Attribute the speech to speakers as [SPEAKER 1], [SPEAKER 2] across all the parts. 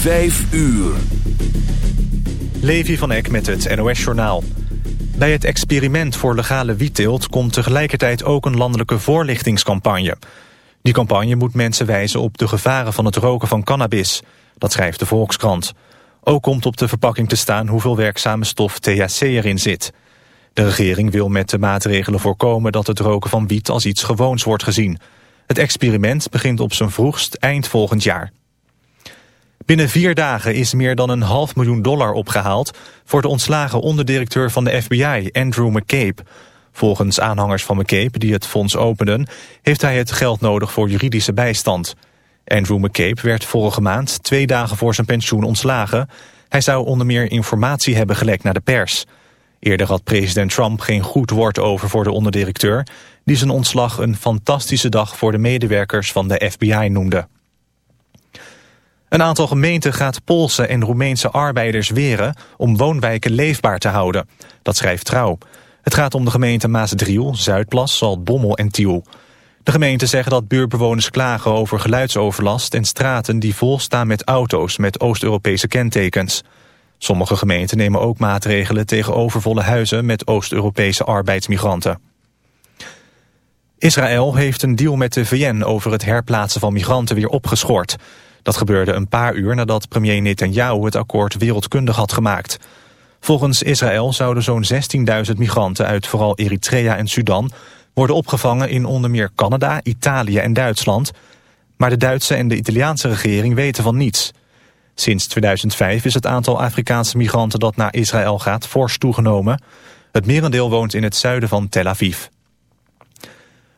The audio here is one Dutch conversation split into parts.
[SPEAKER 1] Vijf uur.
[SPEAKER 2] Levi van Eck met het NOS-journaal. Bij het experiment voor legale wietteelt komt tegelijkertijd ook een landelijke voorlichtingscampagne. Die campagne moet mensen wijzen op de gevaren van het roken van cannabis. Dat schrijft de Volkskrant. Ook komt op de verpakking te staan hoeveel werkzame stof THC erin zit. De regering wil met de maatregelen voorkomen dat het roken van wiet als iets gewoons wordt gezien. Het experiment begint op zijn vroegst eind volgend jaar. Binnen vier dagen is meer dan een half miljoen dollar opgehaald... voor de ontslagen onderdirecteur van de FBI, Andrew McCabe. Volgens aanhangers van McCabe, die het fonds openden... heeft hij het geld nodig voor juridische bijstand. Andrew McCabe werd vorige maand, twee dagen voor zijn pensioen, ontslagen. Hij zou onder meer informatie hebben gelekt naar de pers. Eerder had president Trump geen goed woord over voor de onderdirecteur... die zijn ontslag een fantastische dag voor de medewerkers van de FBI noemde. Een aantal gemeenten gaat Poolse en Roemeense arbeiders weren om woonwijken leefbaar te houden. Dat schrijft Trouw. Het gaat om de gemeenten Maasdriel, Zuidplas, Zaltbommel en Tiel. De gemeenten zeggen dat buurtbewoners klagen over geluidsoverlast en straten die vol staan met auto's met Oost-Europese kentekens. Sommige gemeenten nemen ook maatregelen tegen overvolle huizen met Oost-Europese arbeidsmigranten. Israël heeft een deal met de VN over het herplaatsen van migranten weer opgeschort. Dat gebeurde een paar uur nadat premier Netanyahu het akkoord wereldkundig had gemaakt. Volgens Israël zouden zo'n 16.000 migranten uit vooral Eritrea en Sudan worden opgevangen in onder meer Canada, Italië en Duitsland. Maar de Duitse en de Italiaanse regering weten van niets. Sinds 2005 is het aantal Afrikaanse migranten dat naar Israël gaat fors toegenomen. Het merendeel woont in het zuiden van Tel Aviv.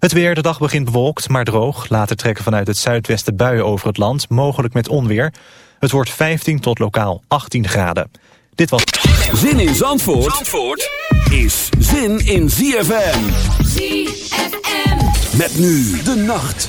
[SPEAKER 2] Het weer, de dag begint bewolkt, maar droog. Later trekken vanuit het zuidwesten buien over het land, mogelijk met onweer. Het wordt 15 tot lokaal 18 graden. Dit was...
[SPEAKER 1] Zin in Zandvoort, Zandvoort is zin in ZFM. ZFM. Met nu de nacht.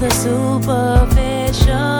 [SPEAKER 3] the superficial.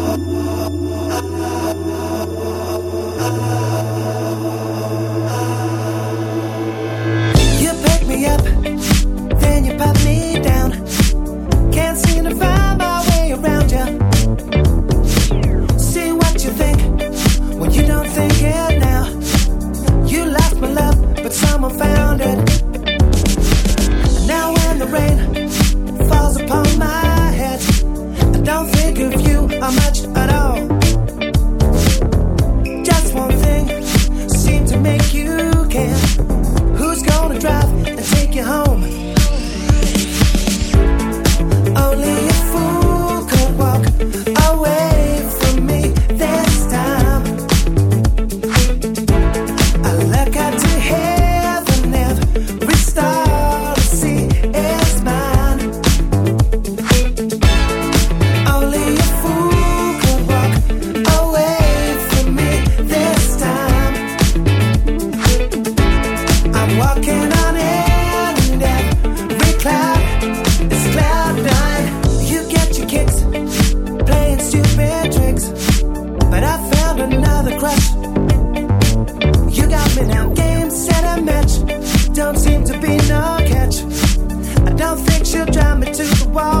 [SPEAKER 3] Wow.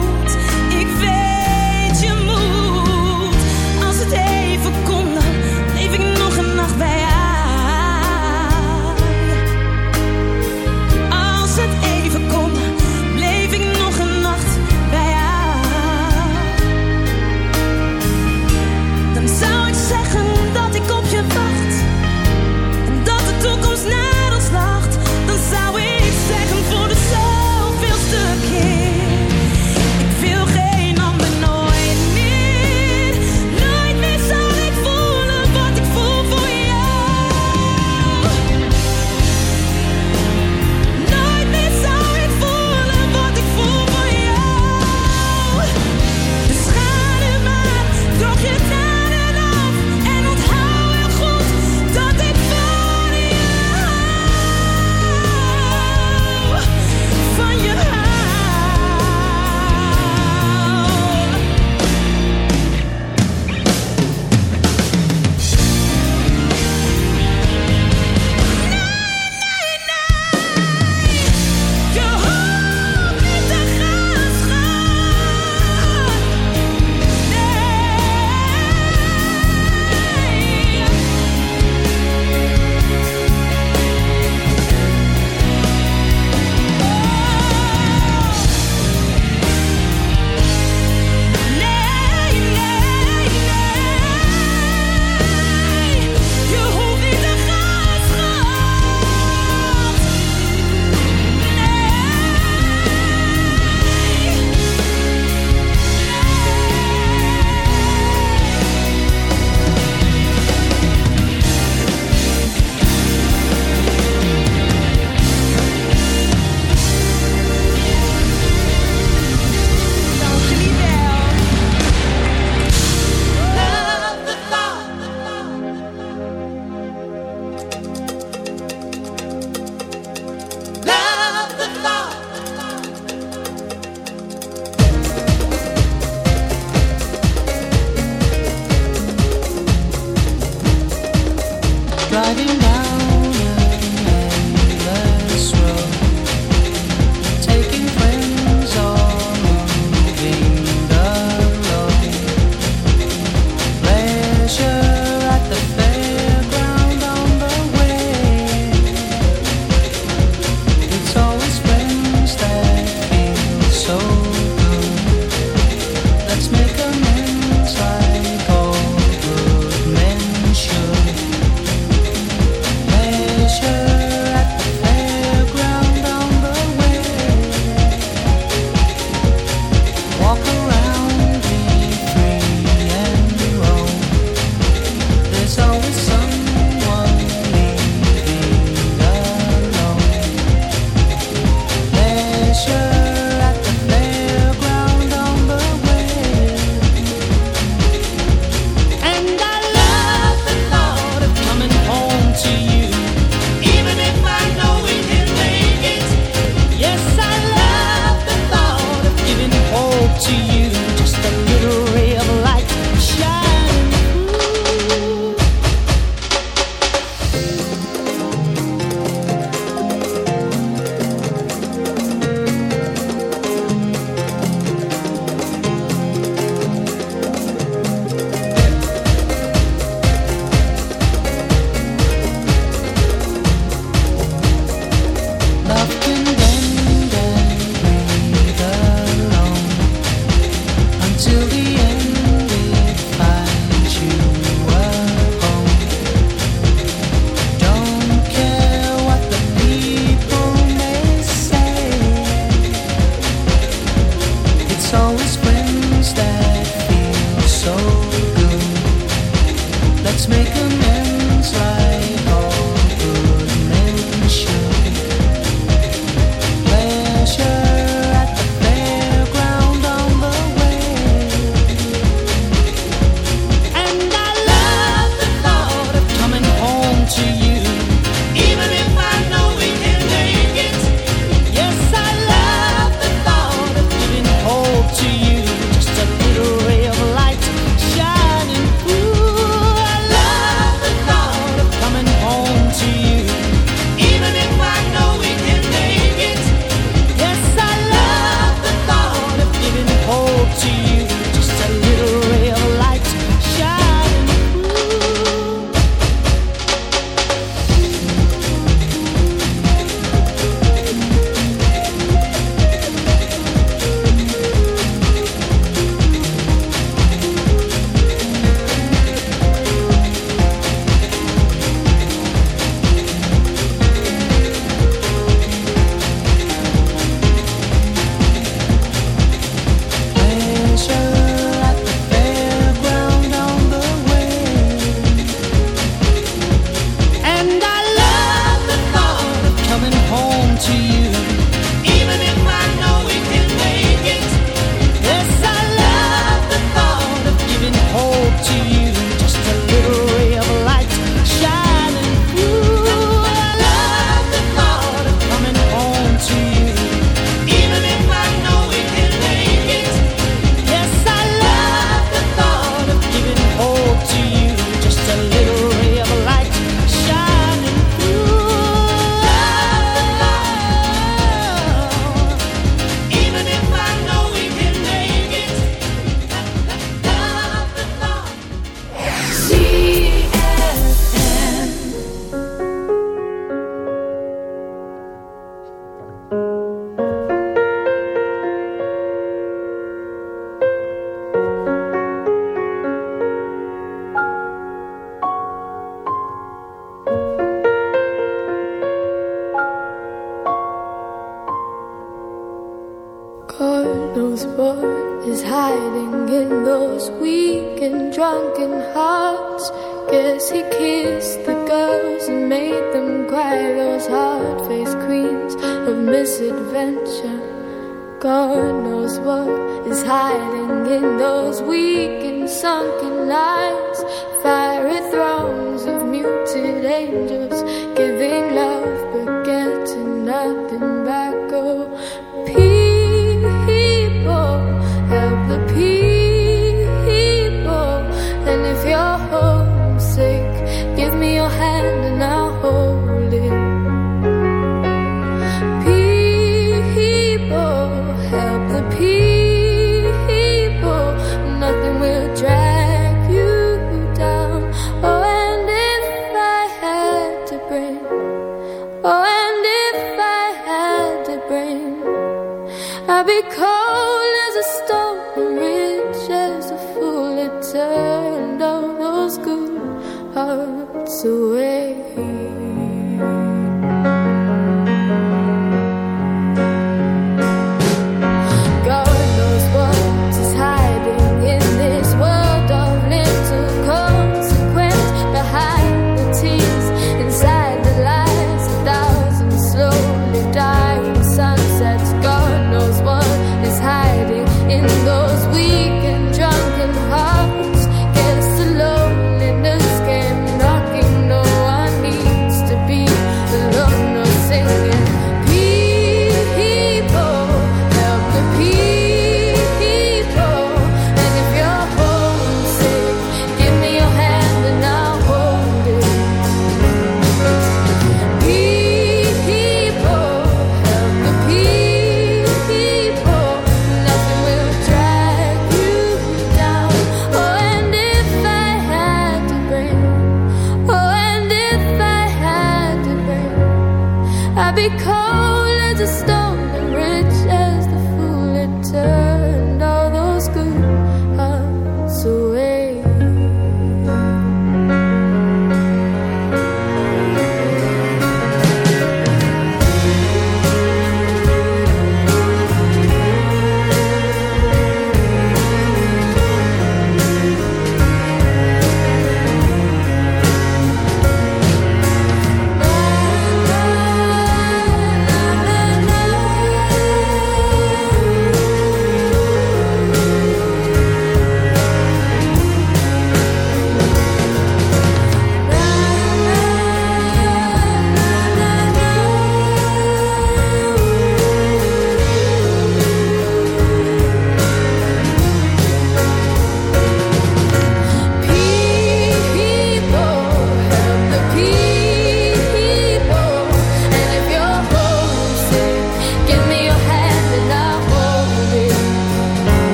[SPEAKER 4] to you. Just
[SPEAKER 5] like.